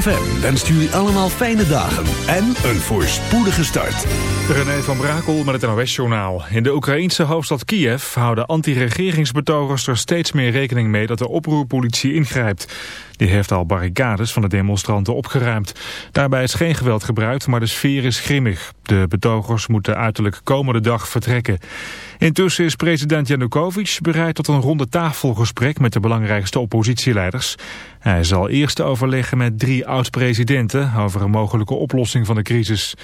ZFM wenst jullie allemaal fijne dagen en een voorspoedige start. René van Brakel met het NOS-journaal. In de Oekraïense hoofdstad Kiev houden anti-regeringsbetogers er steeds meer rekening mee dat de oproerpolitie ingrijpt. Die heeft al barricades van de demonstranten opgeruimd. Daarbij is geen geweld gebruikt, maar de sfeer is grimmig. De betogers moeten uiterlijk komende dag vertrekken. Intussen is president Janukovic bereid tot een ronde tafelgesprek met de belangrijkste oppositieleiders. Hij zal eerst overleggen met drie oud-presidenten over een mogelijke oplossing van de crisis.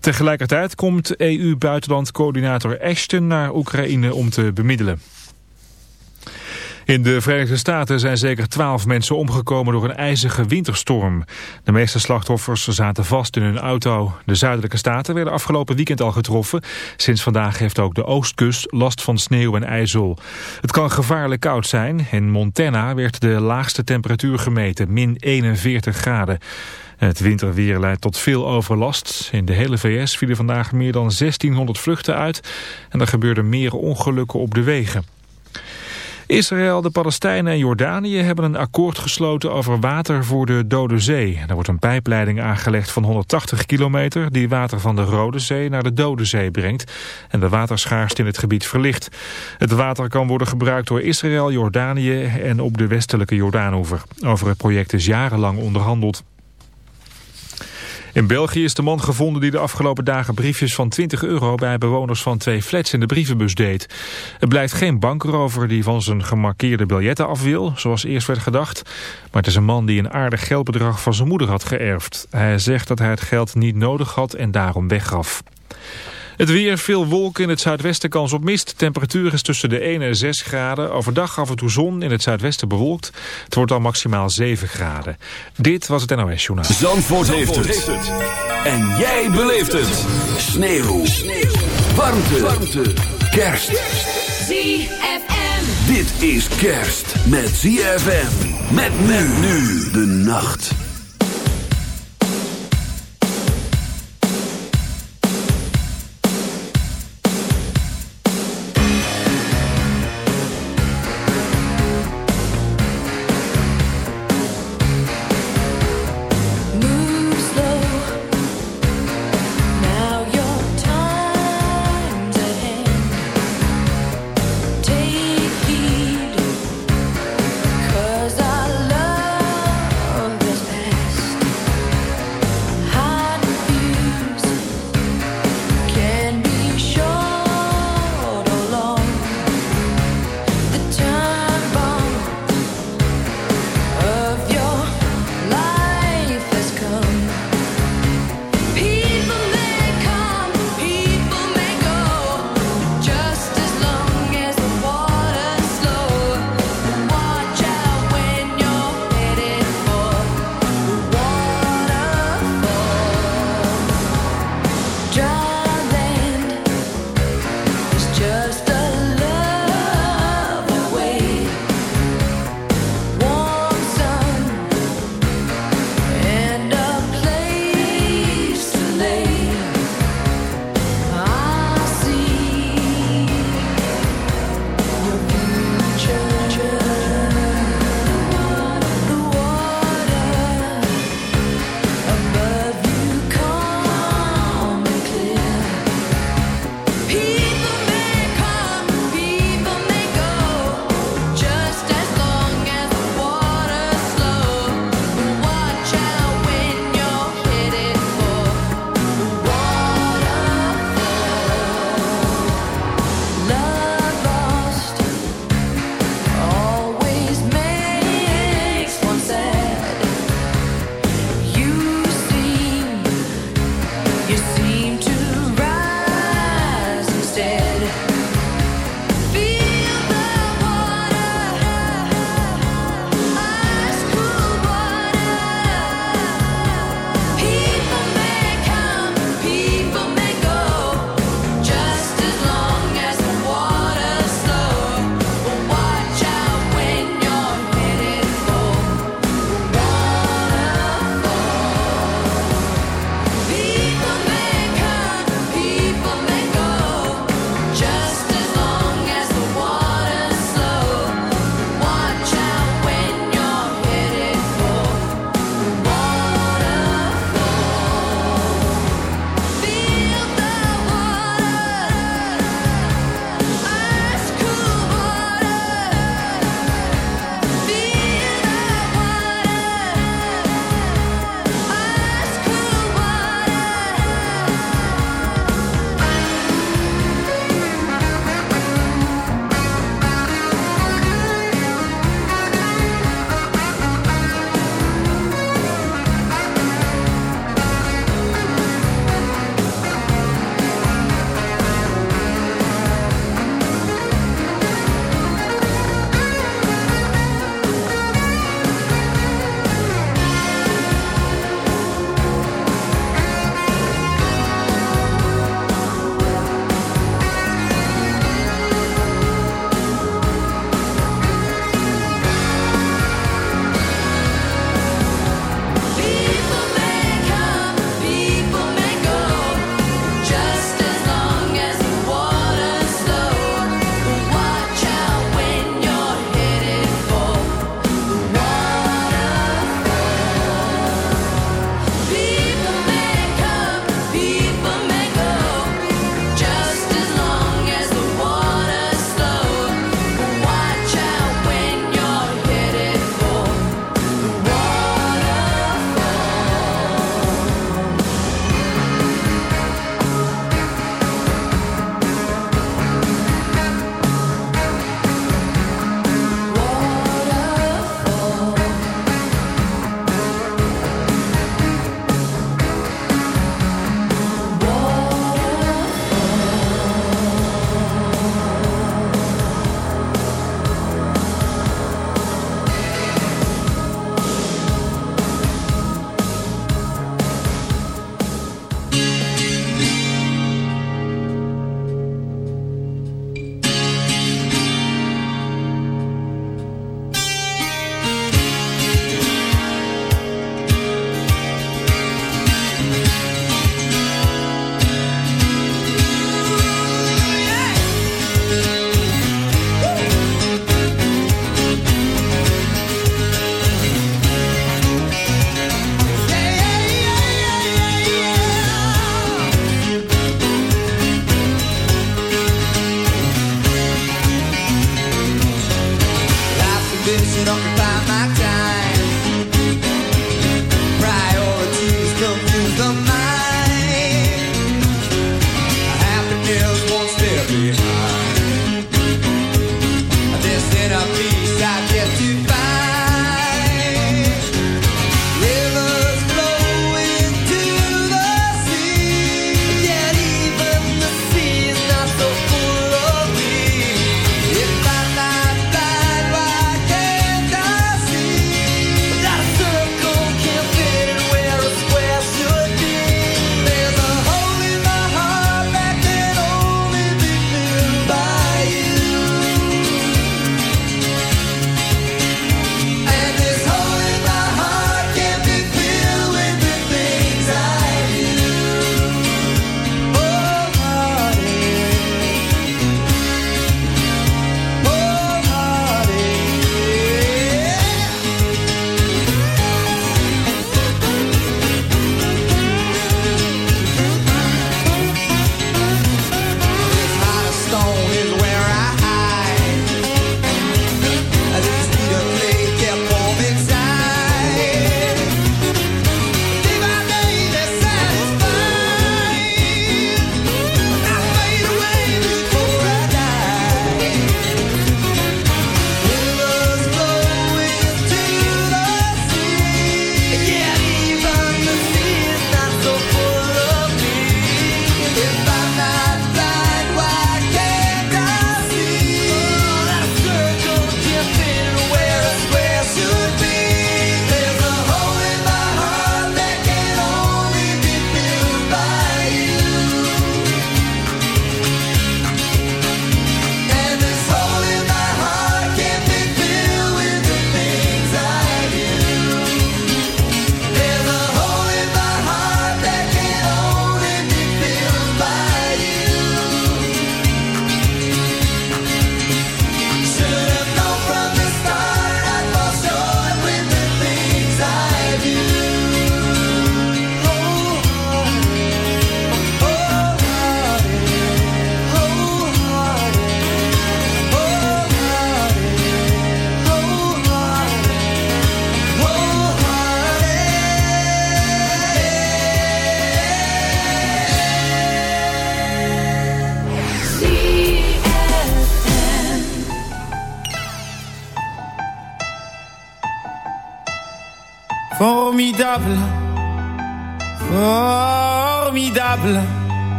Tegelijkertijd komt EU-buitenlandcoördinator Ashton naar Oekraïne om te bemiddelen. In de Verenigde Staten zijn zeker twaalf mensen omgekomen door een ijzige winterstorm. De meeste slachtoffers zaten vast in hun auto. De zuidelijke staten werden afgelopen weekend al getroffen. Sinds vandaag heeft ook de oostkust last van sneeuw en ijzel. Het kan gevaarlijk koud zijn. In Montana werd de laagste temperatuur gemeten, min 41 graden. Het winterweer leidt tot veel overlast. In de hele VS vielen vandaag meer dan 1600 vluchten uit en er gebeurden meer ongelukken op de wegen. Israël, de Palestijnen en Jordanië hebben een akkoord gesloten over water voor de Dode Zee. Er wordt een pijpleiding aangelegd van 180 kilometer die water van de Rode Zee naar de Dode Zee brengt en de waterschaarste in het gebied verlicht. Het water kan worden gebruikt door Israël, Jordanië en op de westelijke Jordaanoever. Over het project is jarenlang onderhandeld. In België is de man gevonden die de afgelopen dagen briefjes van 20 euro bij bewoners van twee flats in de brievenbus deed. Het blijkt geen bankrover die van zijn gemarkeerde biljetten af wil, zoals eerst werd gedacht. Maar het is een man die een aardig geldbedrag van zijn moeder had geërfd. Hij zegt dat hij het geld niet nodig had en daarom weggaf. Het weer, veel wolken in het zuidwesten, kans op mist. Temperatuur is tussen de 1 en 6 graden. Overdag af en toe zon, in het zuidwesten bewolkt. Het wordt al maximaal 7 graden. Dit was het NOS Journaal. Zandvoort, heeft, het. En jij beleeft het. Sneeuw. Sneeuw. Warmte. Warmte. Kerst. ZFM. Dit is kerst met ZFM. Met men nu de nacht.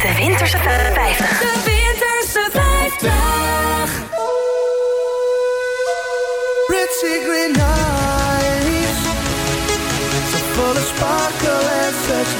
De Winterse 50. De Winterse 50. Green eyes. So full sparkle and such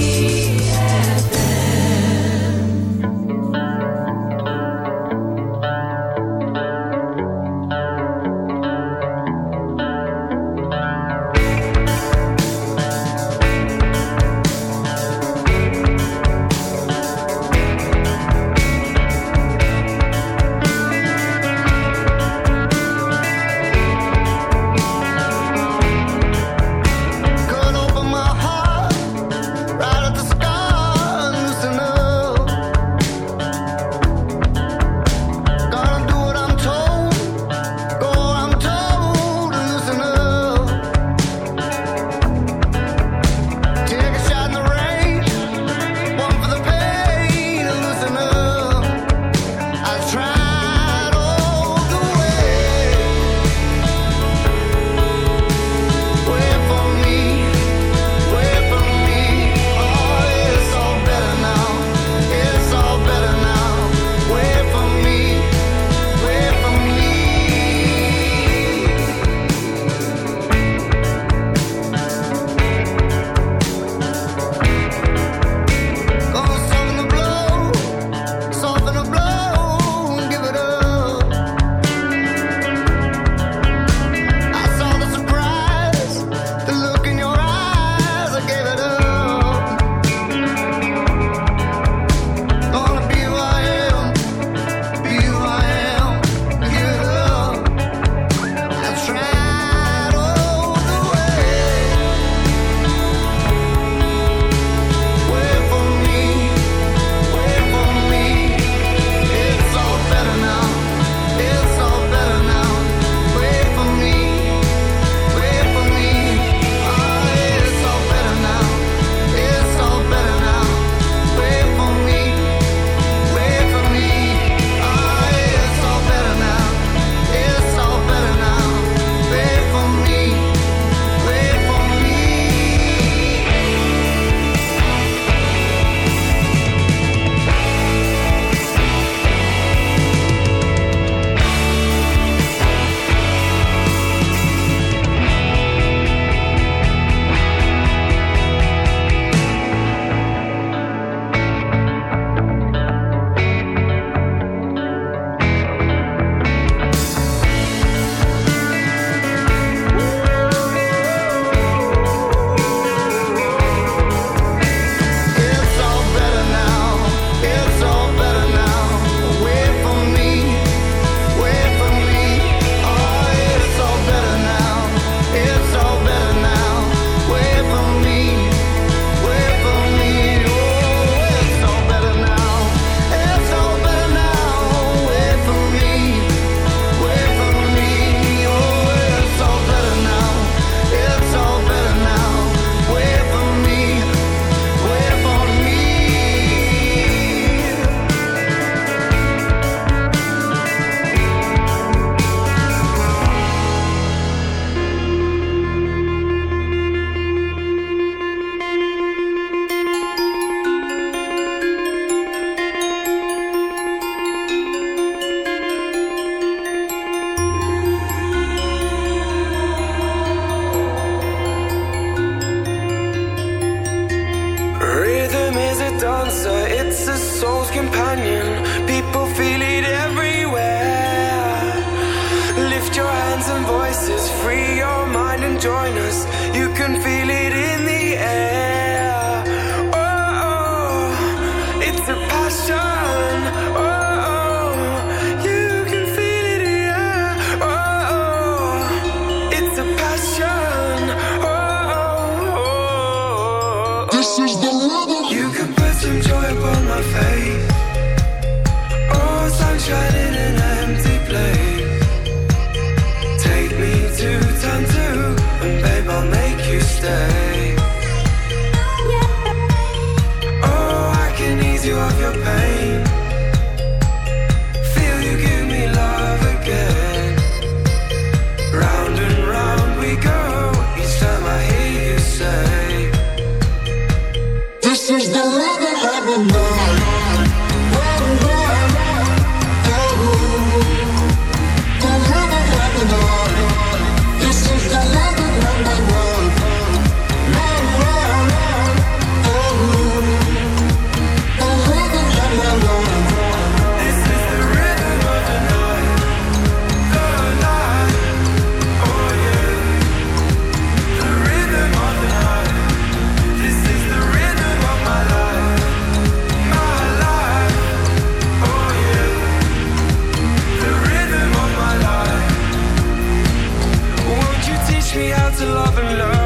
me how to love and learn.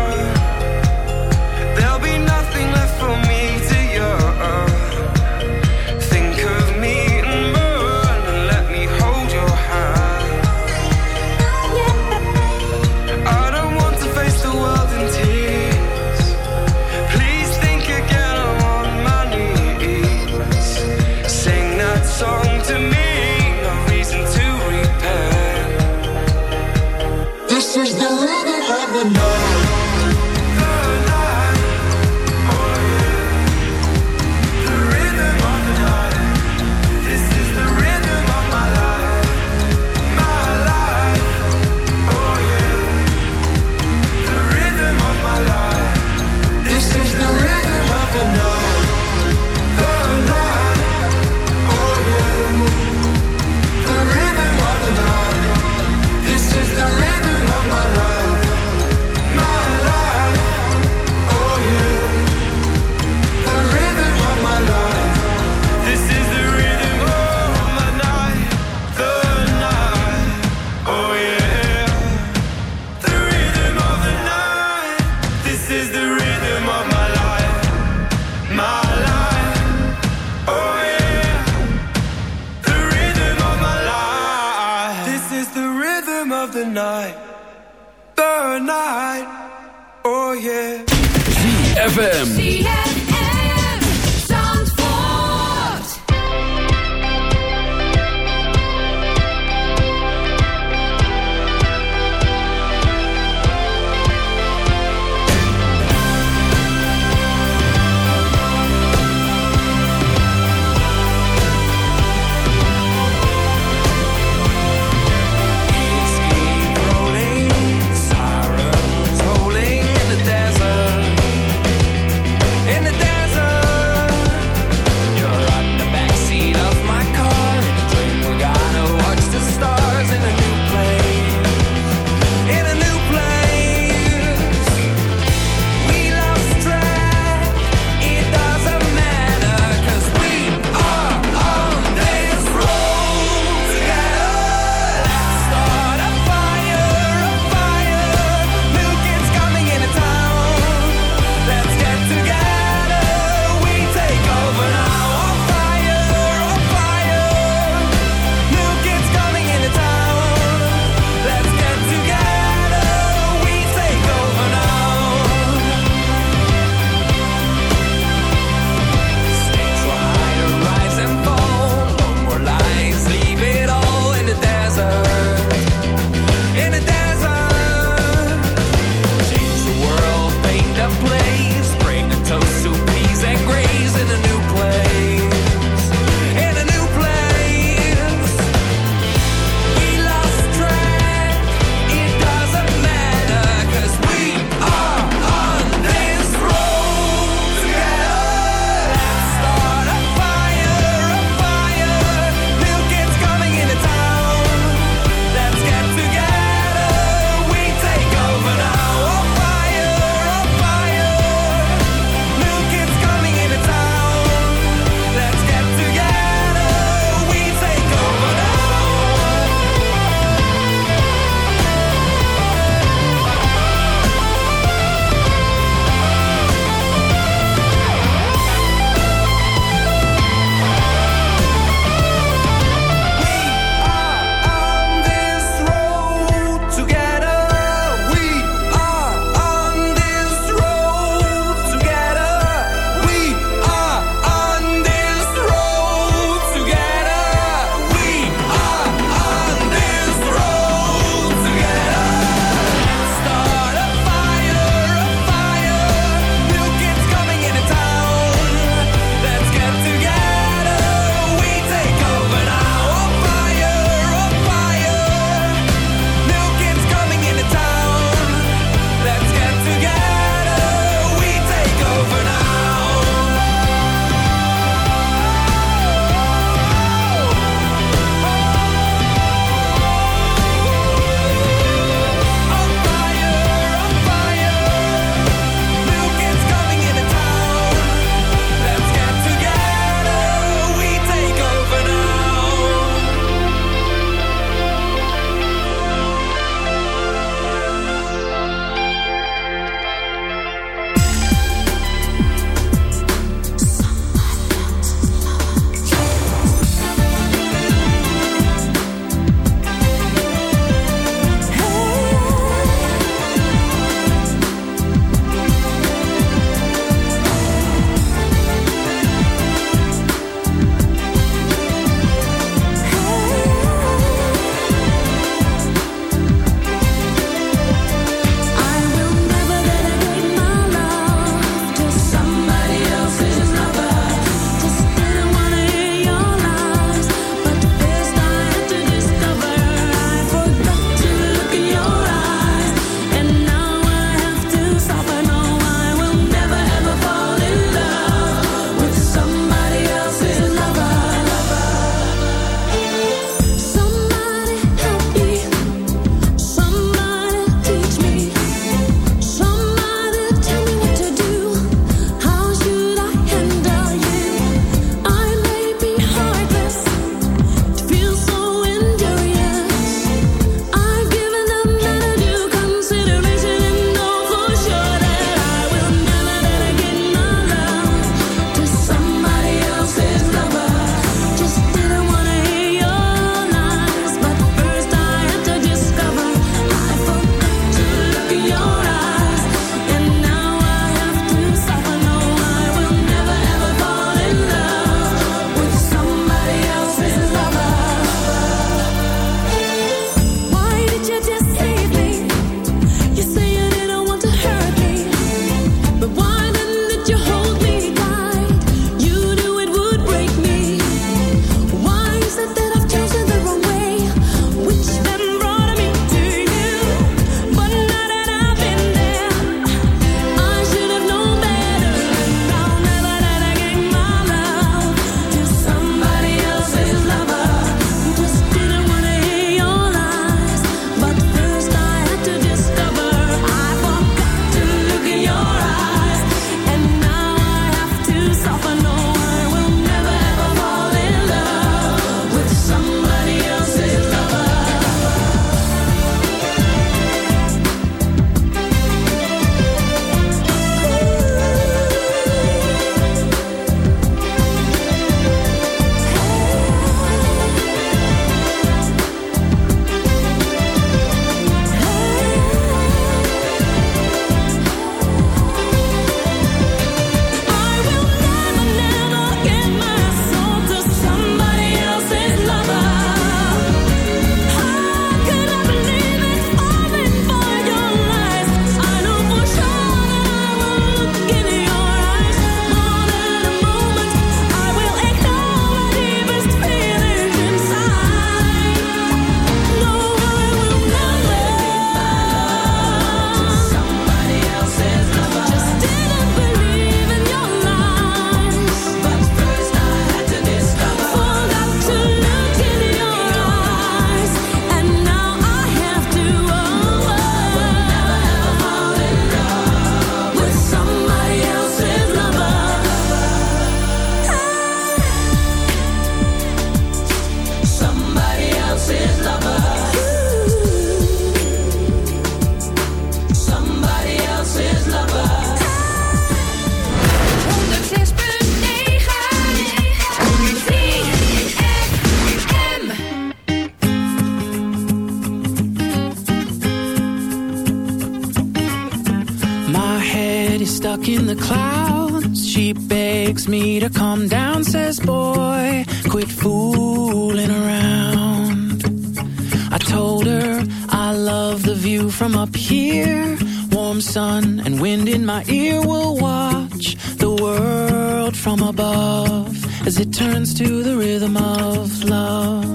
as it turns to the rhythm of love.